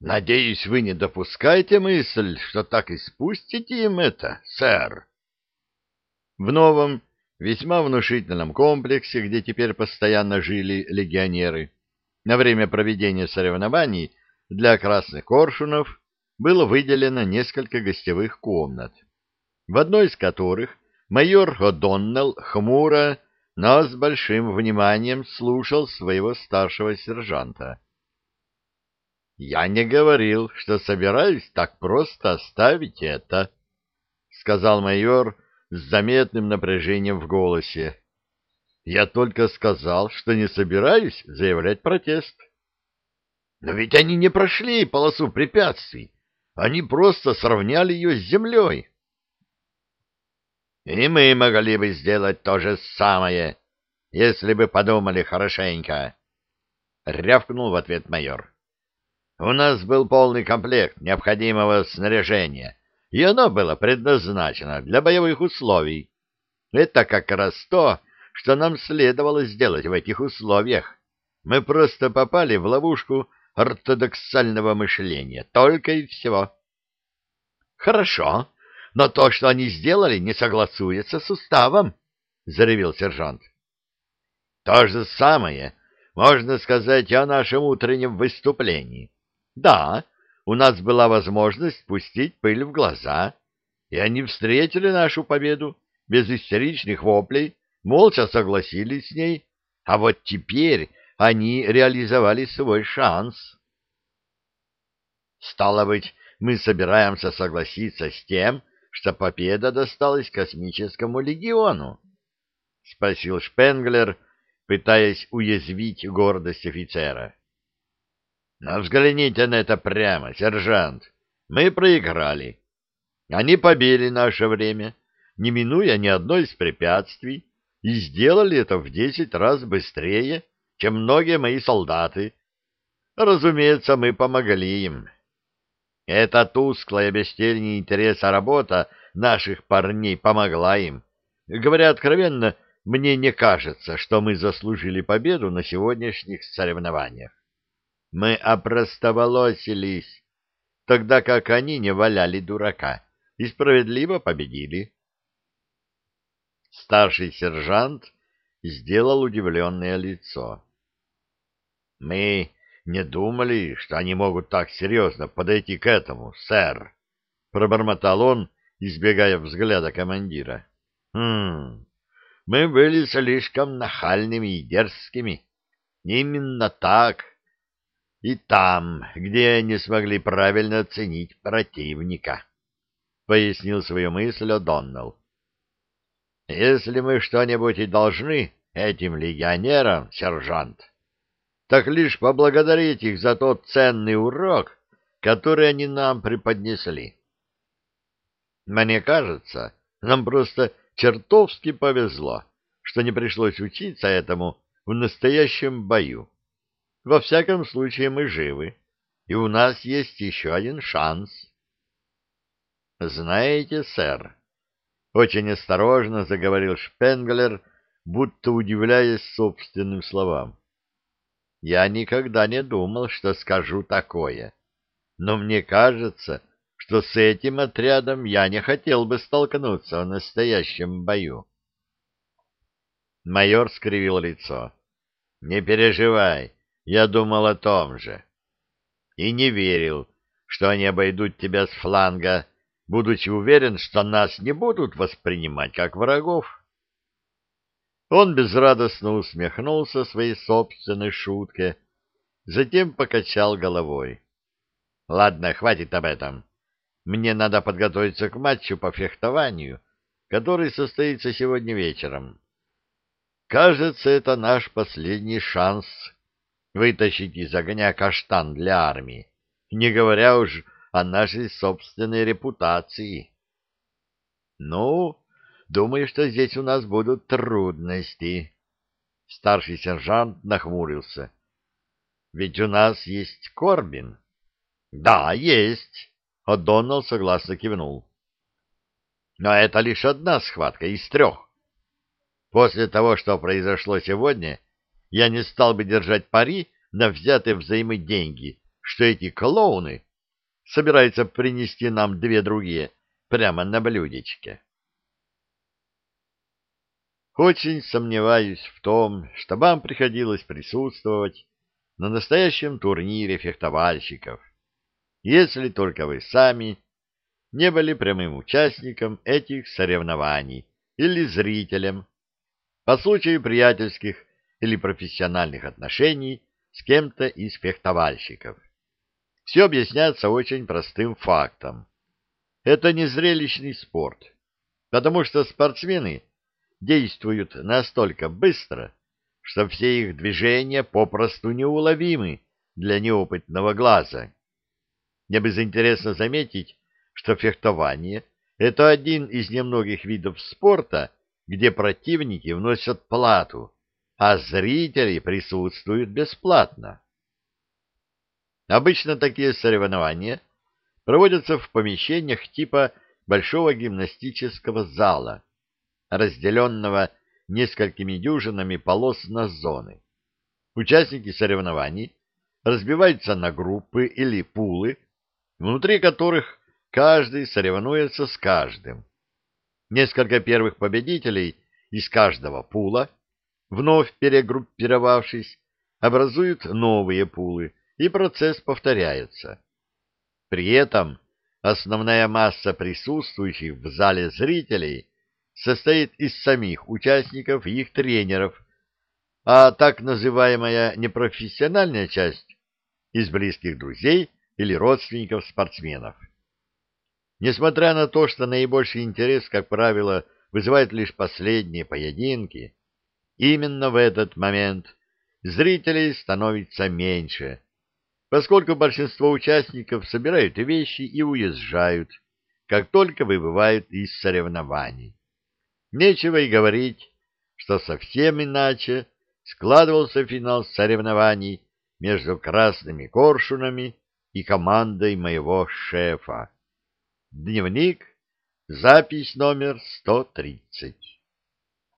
Надеюсь, вы не допускаете мысль, что так и спустите им это, сэр? В новом, весьма внушительном комплексе, где теперь постоянно жили легионеры, на время проведения соревнований для красных коршунов было выделено несколько гостевых комнат, в одной из которых майор О'Доннелл хмуро, но с большим вниманием слушал своего старшего сержанта. «Я не говорил, что собираюсь так просто оставить это», — сказал майор с заметным напряжением в голосе. «Я только сказал, что не собираюсь заявлять протест». «Но ведь они не прошли полосу препятствий, они просто сравняли ее с землей». «И мы могли бы сделать то же самое, если бы подумали хорошенько», — рявкнул в ответ майор. У нас был полный комплект необходимого снаряжения, и оно было предназначено для боевых условий. Это как раз то, что нам следовало сделать в этих условиях. Мы просто попали в ловушку ортодоксального мышления, только и всего. Хорошо, но то, что они сделали, не согласуется с уставом, — заревел сержант. То же самое можно сказать о нашем утреннем выступлении. Да, у нас была возможность пустить пыль в глаза, и они встретили нашу победу без истеричных воплей, молча согласились с ней, а вот теперь они реализовали свой шанс. Стало быть, мы собираемся согласиться с тем, что победа досталась космическому легиону? — спросил Шпенглер, пытаясь уязвить гордость офицера. Но взгляните на это прямо, сержант. Мы проиграли. Они побили наше время, не минуя ни одной из препятствий, и сделали это в десять раз быстрее, чем многие мои солдаты. Разумеется, мы помогли им. Эта тусклая без интереса работа наших парней помогла им. Говоря откровенно, мне не кажется, что мы заслужили победу на сегодняшних соревнованиях. Мы опростоволосились, тогда как они не валяли дурака и справедливо победили. Старший сержант сделал удивленное лицо. Мы не думали, что они могут так серьезно подойти к этому, сэр, — пробормотал он, избегая взгляда командира. — Хм, мы были слишком нахальными и дерзкими. Именно так и там, где не смогли правильно оценить противника, — пояснил свою мысль О'Доннелл. Если мы что-нибудь и должны этим легионерам, сержант, так лишь поблагодарить их за тот ценный урок, который они нам преподнесли. Мне кажется, нам просто чертовски повезло, что не пришлось учиться этому в настоящем бою. Во всяком случае, мы живы, и у нас есть еще один шанс. Знаете, сэр, очень осторожно заговорил Шпенглер, будто удивляясь собственным словам. Я никогда не думал, что скажу такое, но мне кажется, что с этим отрядом я не хотел бы столкнуться в настоящем бою. Майор скривил лицо. — Не переживай, я думал о том же. И не верил, что они обойдут тебя с фланга, будучи уверен, что нас не будут воспринимать как врагов. Он безрадостно усмехнулся своей собственной шутке, затем покачал головой. — Ладно, хватит об этом. Мне надо подготовиться к матчу по фехтованию, который состоится сегодня вечером. Кажется, это наш последний шанс вытащить из огня каштан для армии, не говоря уж о нашей собственной репутации. Ну, думаю, что здесь у нас будут трудности. Старший сержант нахмурился. Ведь у нас есть Корбин. Да, есть. О'Доннелл согласно кивнул. Но это лишь одна схватка из трех. После того, что произошло сегодня, я не стал бы держать пари на взятые взаймы деньги, что эти клоуны собираются принести нам две другие прямо на блюдечке. Очень сомневаюсь в том, что вам приходилось присутствовать на настоящем турнире фехтовальщиков, если только вы сами не были прямым участником этих соревнований или зрителем по случаю приятельских или профессиональных отношений с кем-то из фехтовальщиков. Все объясняется очень простым фактом. Это не зрелищный спорт, потому что спортсмены действуют настолько быстро, что все их движения попросту неуловимы для неопытного глаза. Мне бы интересно заметить, что фехтование — это один из немногих видов спорта, где противники вносят плату, а зрители присутствуют бесплатно. Обычно такие соревнования проводятся в помещениях типа большого гимнастического зала, разделенного несколькими дюжинами полос на зоны. Участники соревнований разбиваются на группы или пулы, внутри которых каждый соревнуется с каждым. Несколько первых победителей из каждого пула, вновь перегруппировавшись, образуют новые пулы, и процесс повторяется. При этом основная масса присутствующих в зале зрителей состоит из самих участников и их тренеров, а так называемая непрофессиональная часть — из близких друзей или родственников спортсменов. Несмотря на то, что наибольший интерес, как правило, вызывает лишь последние поединки, именно в этот момент зрителей становится меньше, поскольку большинство участников собирают вещи и уезжают, как только выбывают из соревнований. Нечего и говорить, что совсем иначе складывался финал соревнований между красными коршунами и командой моего шефа. Дневник, запись номер 130.